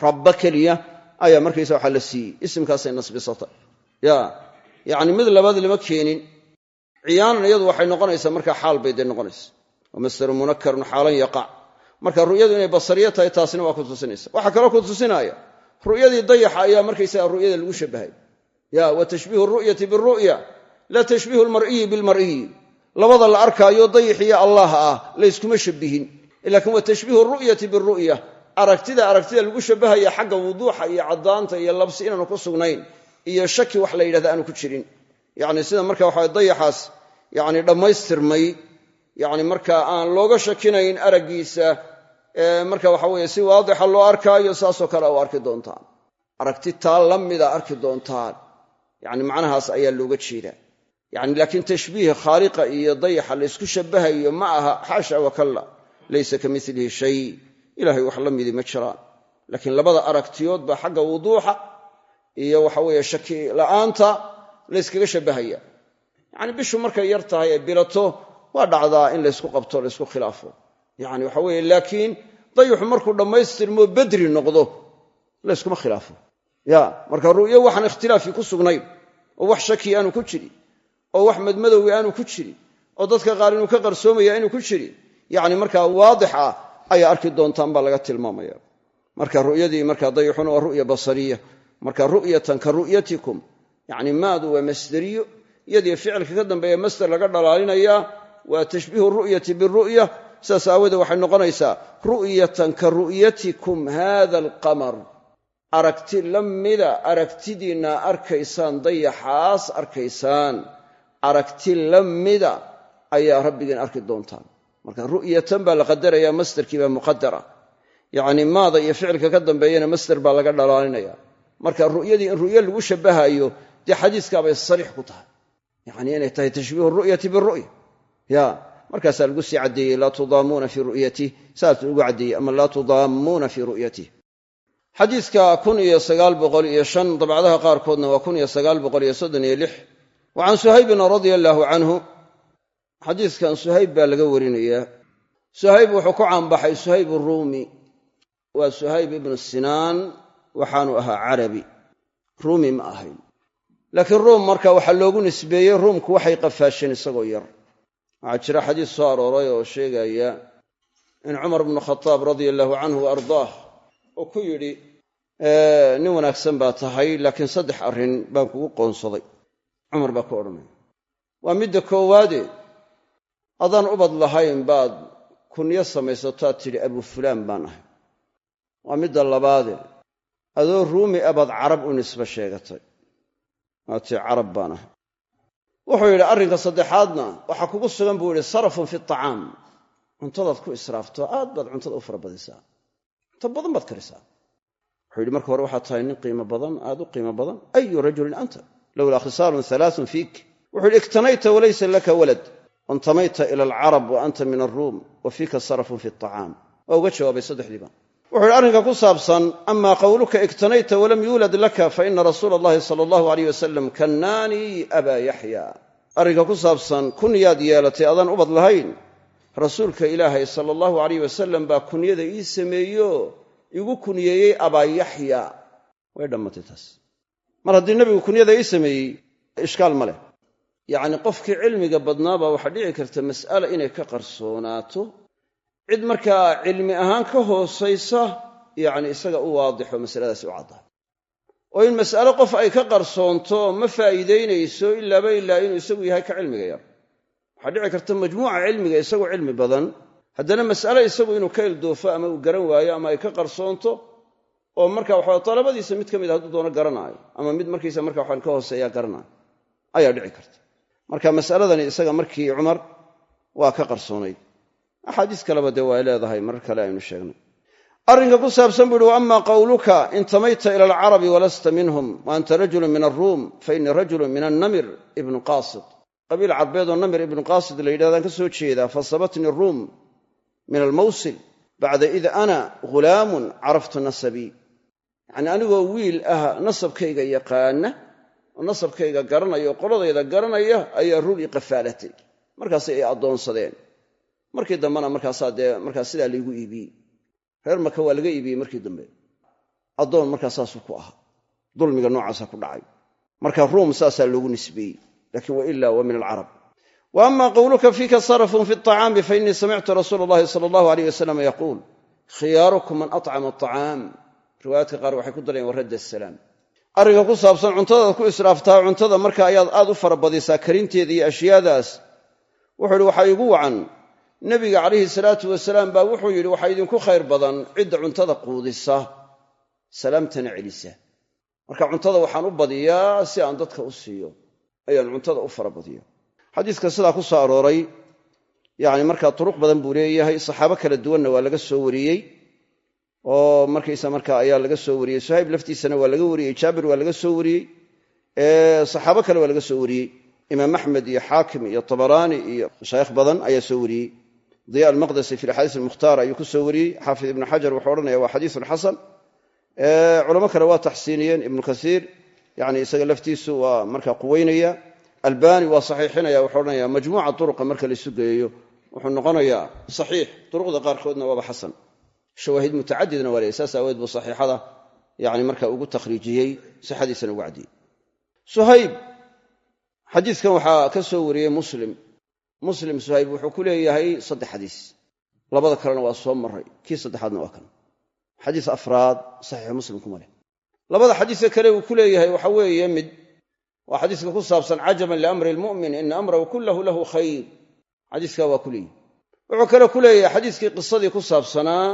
rabba keliya ayaa markaysa waxaa la siiyey. Isimkaasay nasbisatay ya yacni mid labaad lama keenin. Ciyaanan iyadu waxay noqonaysaa markaa xaal bay dee wa masdaru munakarun xaalan yaqac marka ru'yadu inay basariyo tahay taasina waa ku tusinaysa. Waxaa kaloo ku tusinaya ru'yadii dayaxa ayaa markaysaga ru'yada lagu shabahay. Ya wa tashbiihu ru'yati biru'ya laa tashbiihu lmar'iyi bilmar'iyi labada la arkaayo dayixiyo allah ah layskuma shabihin. Laakiin wa tashbiihu ru'yati biru'ya aragtida aragtida lagu shabahaya xagga wuduuxa iyo caddaanta iyo labsi inaanu ku sugnayn iyo shaki wax la yidhahda aanu ku jirin. Yacni sida marka waxa dayaxaas yacni dhammaystirmay yacni markaa aan looga shakinayn araggiisa marka waxa weeye si waadixa loo arkaayo saasoo kale u arki doontaan. Aragti taa la arki doontaan. Yacni macnahaas ayaa looga jeedaa. Yani laakiin tashbiih khaaliqa iyo dayaxa laysku shabahayo ma aha xaasha wakalla laysa ka milihi shay. Ilahay wax la ma jiraan. Laakiin labada aragtiyood baa xagga wuduuxa iyo waxa weeye shaki la'aanta layskaga shabbahaya. Yacni bishu markay yar tahay ee bilato waa dhacdaa in laysku qabto laysku khilaafo. Yani waxa weeye laakiin dayuxu markuu dhammaystirmoo bedri noqdo layskuma khilaafo. Ya marka ru'yo waxaan ikhtilaafi ku sugnayn oo wax shaki aanu ku jirin oo wax madmadowgi aanu ku jirin oo dadka qaar inuu ka qarsoomaya aanu ku jirin yacni markaa waadix ah ayaa arki doontaan baa laga tilmaamaya. Marka ru'yadii markaa dayixuna waa ru'ya basariya. Marka ru'yatan ka ru'yatikum yacni maadu waa masderiyo iyadii ficilka ka dambeeya masder laga dhalaalinayaa waa tashbiihu ru'yati biru'ya. Sidaas aawoodee waxay noqonaysaa ru'yatan ka ru'yatikum hada alqamar aragti la mida aragtidiinna arkaysaan dayaxaas arkaysaan. Aragti la mida ayaa rabbigiin arki doontaan. Marka ru'yatan baa la qadaraya masderkii baa muqadara yacni maada iyo ficilka ka dambeeyana masder baa laga dhalaalinaya. Marka ru'yadii in ru'yo lagu shabahayo dee xadiiskaabay sariix ku tahay. Yacni inay tahay tashbiihu ru'yati biru'ya ya markaasaa lagu sii caddeeyey laa tudaamuuna fii ru'yatih saas lagu caddeeyey ama laa tudaamuuna fii ru'yatih xadiidka kun iyo sagaal boqol iyo shan dabcadaha qaarkoodna waa kun iyo sagaal boqol iyo soddon iyo lix. Wa can suhaybin radia allaahu canhu xadiidkan suhayb baa laga warinayaa. Suhayb wuxuu ku caanbaxay suhayb ruumi waa suhayb ibnu sinaan waxaanu ahaa carabi. Ruumi ma ahayn. Laakiin ruum marka waxaa loogu nisbeeyey ruumku waxay qafaasheen isagoo yar waxaa jira xadiis soo arooray oo sheegaya in cumar bnu khataab radia allaahu canhu wa ardaah oo ku yidhi nin wanaagsan baa tahay laakiin saddex arrin baan kugu qoonsaday. Cumar baa ku odhanaya waa midda koowaade adaan ubad lahayn baad kunyo samaysataa tidhi abu fulaan baan ahay. Waa midda labaade adoo ruumi abaad carab u nisbe sheegatay. Waa tii carab baan ahay wuxuu yidhi arrinka saddexaadna waxaa kugu sugan buu yidhi sarafun fi tacaam cuntadaad ku israafto aad baad cuntada u fara badisaa cunto badan baad karisaa. Wuxuu yidhi marka hore waxaad tahay nin qiimo badan aad u qiimo badan. Ayu rajulin anta? Lowlaa khisaalun halaasun fiik. Wuxuu yidhi iktanayta walaysa laka walad. Wantamayta ila alcarab wa anta min alruum wa fiika sarafun fi acaam waa uga jawaabay saddexdiiba wuxuu yidhi arrinka ku saabsan ama qowluka iktanayta walam yuulad laka faina rasuula allahi sala allahu aleyh wasalam kannaanii abaa yaxya. Arrinka ku saabsan kunyaad yeelatay adaan ubad lahayn. Rasuulka ilaahay sala allahu aleyh wasalam baa kunyada ii sameeyo igu kunyeeyey abaa yaxya. Way dhammatay taas. Mar haddii nebigu kunyada ii sameeyey ishkaal ma leh. Yacni qofkii cilmiga badnaabaa waxaa dhici karta mas'ala inay ka qarsoonaato cid markaa cilmi ahaan ka hoosaysa yacni isaga u waadixo masaladaasi u caddaa oo in mas'ale qof ay ka qarsoonto ma faa'iidaynayso ilaaba ilaa inuu isagu yahay ka cilmiga yar. Waxaa dhici karta majmuuca cilmiga isagu cilmi badan. Haddana mas'ale isagu inuu ka ildoofo ama uu garan waayo ama ay ka qarsoonto oo marka waxa talabadiisa mid ka mid hadduu doono garanaayo ama mid markiisa marka waxaan ka hooseeya garanaayo ayaa dhici karta. Marka mas'aladani isaga markii cumar waa ka qarsoonayd axaadiis kaleba dee waa leedahay marar kale aynu sheegnay. Arrinka ku saabsan buu uhi wa ama qawluka intamayta ila alcarabi walasta minhum wa anta rajulun min alruum fa innii rajulun min annamir ibnu qaasid. Qabiil carbeed oo namir ibnu qaasid la yidhahdaan ka soo jeedaa fasabatnii ruum min almawsil bacda id ana ghulaamun caraftu nasabii yacnii anigoo wiil ah nasabkayga yaqaana oo nasabkayga garanaya oo qoladayda garanaya ayaa ruum ii qafaalatay. Markaasay ay addoonsadeen markii dambena markaasaa dee markaas sidaa laygu iibiyey reer maka waa laga iibiyey markii dambe. Addoon markaa saasuu ku ahaa dulmiga noocaasa ku dhacay. Marka ruum saasaa loogu nisbeeyey. Lakin waila wa min alcarab. Wa ama qowluka fiika sarafun fi acaami fa innii samictu rasuula allahi sala allahu aleyh wasalam yaquul khiyaarukum man acama acaam riwaayaadka qaar waxay ku darayaan waradda asalaam arrinka ku saabsan cuntadaad ku israaftaa cuntada marka ayaad aad u farabadisaa karinteeda iyo ashyaadaas. Wuxuu yidhi waxaa nebiga calayhi salaatu wasalaam baa wuxuu yidhi waxaa idinku khayr badan cidda cuntada quudisa salaamtana celisa. Marka cuntada waxaan u badiyaa si aan dadka u siiyo ayaan cuntada u farabadiya xadiiska sidaa ku soo arooray yani markaa turuq badan buu leeyahay saxaabo kala duwanna waa laga soo wariyey oo markaysa marka ayaa laga soo wariyey. Suhayb laftiisana waa laga wariyey jaabir waa laga soo wariyey saxaabo kale waa laga soo wariyey. Imaam axmed iyo xaakim iyo tabaraani iyo mashaayikh badan ayaa soo wariyey diya almaqdasi fi axaadiis almukhtaar ayuu ku soo wariyey. Xaafid ibnu xajar wuxuu odhanaya waa xadiisun xasan. Culamo kale waa taxsiiniyeen. Ibnu kasiir yani isaga laftiisu waa marka quweynaya. Albani waa saxiixinaya wuxuu odhanaya majmuuca turuqa marka laisu geeyo wuxuu noqonayaa saxiix. Turuqda qaarkoodna waaba xasan. Shawaahid mutacadidna waa leey saas aaweed buu saxiixada yani marka muslim suhayb wuxuu ku leeyahay saddex xadiis. Labada kalena waa soo maray kii saddexaadna waa kan. Xadiis afraad saxiixu muslim kuma leh. Labada xadiiska kale uu ku leeyahay waxa weeye mid waa xadiiska ku saabsan cajaban liamri lmu'min ina amrahu kullahu lahu khayr. Xadiiskaa waa ku leeyihi wuxuu kale ku leeyahay xadiiskii qisadii ku saabsanaa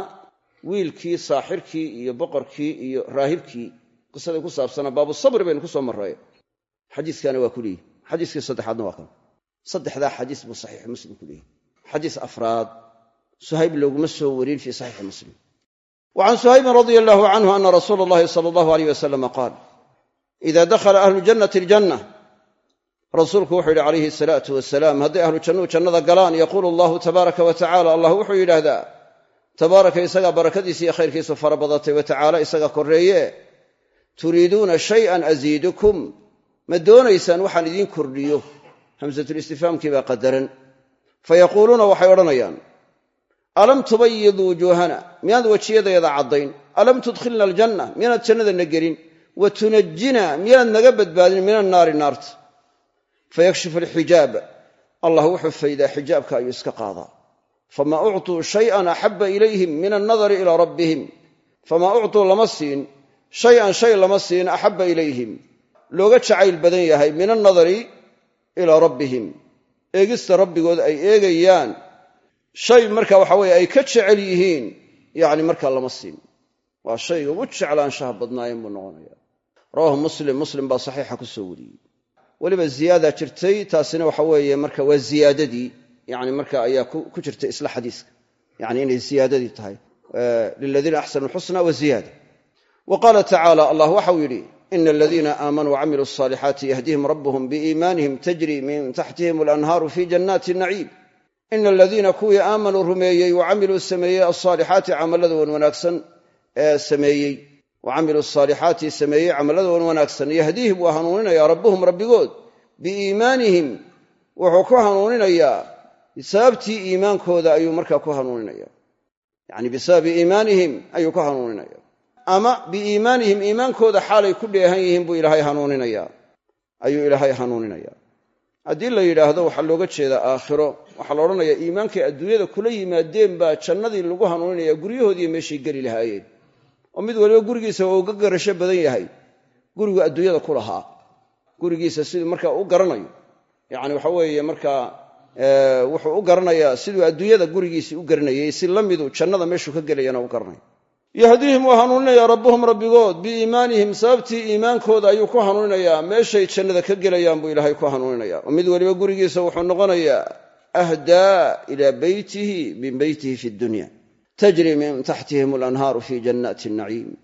wiilkii saaxirkii iyo boqorkii iyo raahibkii. Qisadii ku saabsanaa baabu sabri baynu ku soo marray. Xadiiskaana waa ku leeyihi xadiiskii saddexaadna waa kan saddexdaa xadiis buu saxiixu muslim ku leeyahy xadiis afraad suhayb looguma soo warin fii saxiixi muslim. Wa can suhaybin radia allahu canhu ana rasuula allahi sala allahu aleyh wasalama qaal ida dakhala ahlu jannati aljanna rasuulku wuxuu yidhi calayhi asalaatu wasalaam hadday ahlu jannuhu jannada galaan yaquulu allahu tabaaraka wa tacala allah wuxuu yidhaahdaa tabaaraka isagaa barakadiisa iyo khayrkiisu fara badatay wa tacaala isaga korreeye. Turiiduuna shayan asiidukum ma doonaysaan waxaan idiin kordhiyo hamsatulistifaamkii baa qadaran. Fayaquuluuna waxay odhanayaan alam tubayid wujuuhana? Miyaad wejiyadayada caddayn? Alam tudkhilna aljanna? Miyaanaad jannadana gelin? Wa tunajjina? Miyaanaad naga badbaadin? Min annaari naarta? Fayakshifu alxijaab. Allah wuxuu faydaa xijaabka ayuu iska qaadaa. Famaa uctuu shayan axabba ilayhim min annadari ilaa rabbihim. Famaa uctuu lama siin? Shay-an shay lama siin axabba ilayhim. Looga jacayl badan yahay min annadari ilaa rabbihim. Eegista rabbigood ay eegayaan. Shay marka waxa weye ay ka jecel yihiin yani markaa lama siin. Waa shayga ugu jeclaanshaha badnaayeen buu noqonaya rawahu muslim muslim baa saxiixa ku soo wariyey. Weliba ziyaada jirtay taasina waxa weeye marka waa ziyaadadii yani marka ayaa ku jirtay isla xadiiska. Yani inay ziyaadadii tahay. Liladiina axsanu wa ziyaada. Wa qaala tacaala allah waxau yidhi ina aladiina aamanuu wacamiluu alصaalixaati yahdihim rabbuhum biiimaanihim tajri min taxtihim alanhaaru fi jannaati naciim ina aladiina kuwii aamanuu rumeeyey wacamiluu sameeyey alsaalixaati camallada wan wanaagsan ee sameeyey wacamiluu asaalixaati sameeyey camallada wan wanaagsan yahdiihim waa hanuuninayaa rabbuhum rabbigood biiimaanihim wuxuu ku hanuuninayaa sababtii iimaankooda ayuu markaa ku hanuuninaya yani bisababi iimaanihim ayuu ku hanuuninaya ama biiimaanihim iimaankooda xaalay ku dheehan yihiin buu ilaahay hanuuninaya ayuu ilaahay hanuuninaya haddii la yidhaahdo waxaa looga jeedaa aakhiro. Waxaa la odhanayaa iimaankay adduunyada kula yimaadeen baa jannadii lagu hanuuninaya guryahoodiiyo meeshay geli lahaayeen. Oo mid waliba gurigiisa waa uga garasho badan yahay. Gurigu adduunyada ku lahaa. Gurigiisa siduu markaa u garanayo. Yani waxa weeye markaa wuxuu u garanayaa siduu adduunyada gurigiisii u garanayay si la midu jannada meeshuu ka gelayana u garanaya yahdiihim waa hanuuninaya rabbuhum rabbigood. Biiimaanihim sababtii iimaankooda ayuu ku hanuuninayaa meeshay jannada ka gelayaan buu ilaahay ku hanuuninaya oo mid waliba gurigiisa wuxuu noqonayaa ahdaa ilaa beytihi min beytihi fi dunya. Tajri min taxtihim alanhaaru fi jannaati naciim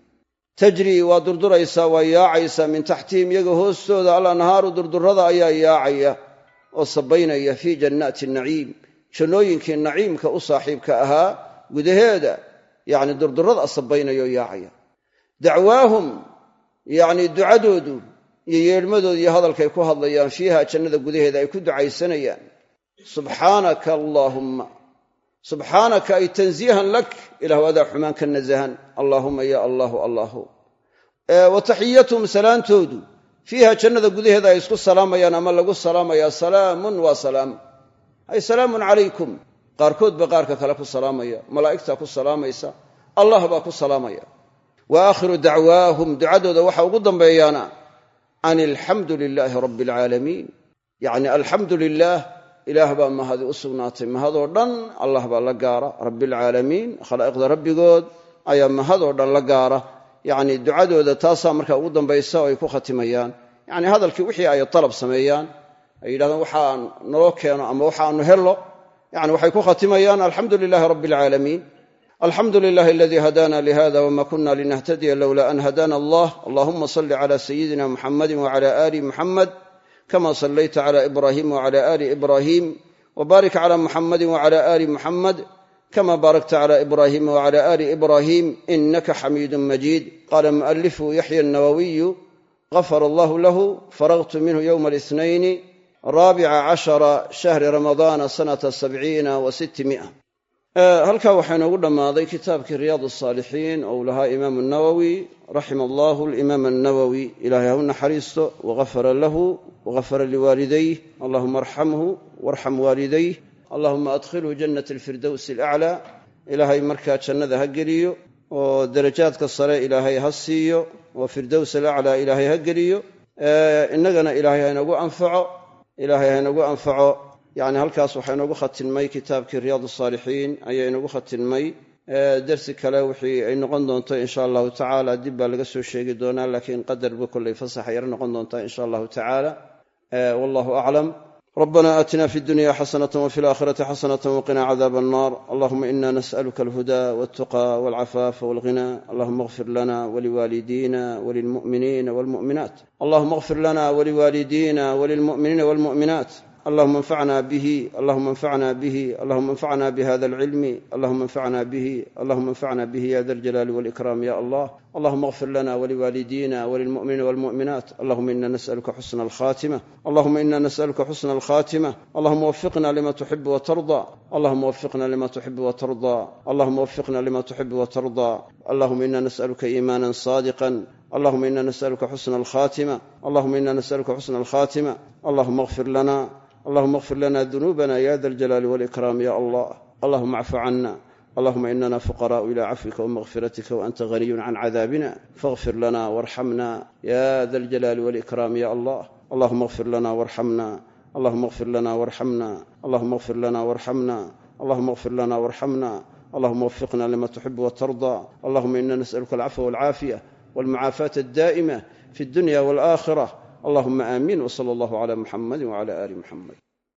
tajrii waa durduraysaa waa yaacaysaa min taxtihim iyaga hoostooda alanhaaru durdurada ayaa yaacaya. Oo sabaynaya fii jannaati naciim jannooyinkii naciimka u saaxiibka ahaa gudaheeda yacni durdurada sabaynaya oo yaacaya dacwaahum yacni ducadoodu iyo yeedhmadooda iyo hadalkay ku hadlayaan fiiha jannada gudaheeda ay ku ducaysanayaan. Subxaanaka allaahumma subxaanaka ay tansiihan lak ilahu adaa xumaan ka nasahan. Allaahumma ya allaahu allaahu. Wa taxiyatuhum salaantoodu fiiha jannada gudaheeda ay isku salaamayaan ama lagu salaamayaa salaamun waa salaam. Ay salaamun calaykum qaarkood ba qaarka kale ku salaamaya malaa'igtaa ku salaamaysa allah baa ku salaamaya. Wa aakhiru dacwaahum ducadooda waxa ugu dambeeyaana an alxamdu lilaahi rabbi alcaalamiin yacni alxamdu lilaah ilaah baa mahadi u sugnaatay. Mahadoo dhan allah baa la gaara rabbialcaalamiin khalaa'iqda rabbigood ayaa mahadoo dhan la gaara. Yacni ducadooda taasaa markaa ugu dambaysa oo ay ku khatimayaan. Yacni hadalkii wixii ay dalab sameeyaan ay yidhahdaan waxaa naloo keeno ama waxaanu hello yani waxay ku khatimayaan alxamdu lilahi rabi alcaalamiin alxamdu lilahi aladii hadana lihada wma kuna linahtadiya lowla an hadana allah allahuma sali cala sayidina muxamadi wacala ali muxamed kama salayta cala ibrahim wacala ali ibrahim wbarik cla muxamadi wacala ali muxamed kama baarakta cla ibrahim wacala ali ibrahim inaka xamiidu majid qaala mualifu yaxya nawawiyu gafara allahu lahu faragtu minhu yowma linayn raabica cashara shahri ramadaana sanata sabciina wa sitti mi'a halkaa waxaa inoogu dhammaaday kitaabkii riyaad asaalixiin oo uu lahaa imaamu nawowi raxima allahu alimaam annawowi ilaahay ha u naxariisto wagafara lahu wagafara liwaalidayh allahuma arxamhu warxam waalidayh allahuma adkhilhu jannat alfirdowsi alaclaa ilaahay markaa jannada ha geliyo oo darajaadka sare ilaahay ha siiyo oo firdows alaclaa ilaahay haynagu anfaco. Yacni halkaas waxaa inoogu khatinmay kitaabkii riyaad asaalixiin ayaa inoogu khatinmay dersi kale wixii ay noqon doonto insha allahu tacaala dib baa laga soo sheegi doonaa laakiin qadarba kollay fasaxa yar noqon doontaa insha allahu tacaala. Wallahu aclam ربنا آتنا في الدنيا حسنة وفي الآخرة حسنة وقنا عذاب النار اللهم إنا نسألك الهدى والتقى والعفاف والغنى اللهم اغفر لنا ولوالدينا وللمؤمنين والمؤمنات اللهم اغفر لنا ولوالدينا وللمؤمنين والمؤمنات allahuma anfacna bihi allahuma anfacna bihi allahuma anfacna bihada alcilmi allahuma anfacna bihi allahuma anfacna bihi ya da aljalaali walikraam ya allah. Allahuma akfir lana waliwaalidina walilmu'miniina walmu'minaat allahuma ina nas'aluka xusna alkhatima allahuma ina nas'aluka xusna alkhatima allahuma wafiqna lima tuxibu watarda allahuma wafiqna lima tuxibu watarda allahuma wafiqna lima tuxibu watarda allahuma ina nas'aluka iimaana saadiqan allahuma ina nas'aluka xusna alkhatima allahuma ina nas'aluka xusna alkhatima allahuma akfir lana allahuma kfir lana dunuubana ya da aljalaali walikraam ya allah. Allahuma acfu cana allahuma inana fuqaraau ila cafwika wamaqfiratika waanta haniyun can cadaabina fakhfir lana warxamna ya da aljalaali walikraam ya allah. Allahuma kfir lana warxamna allahuma kfir lana warxamna allahuma kfir lana warxamna allahuma kfir lana warxamna allahuma wfiqna lima tuxibu watarda allahuma ina nas'aluka alcafwa walcaafiya walmucaafaata addaa'ima fi dunya walaakhirah allahuma aamiin wsala allahu cala muxamadi wacala aali muxamed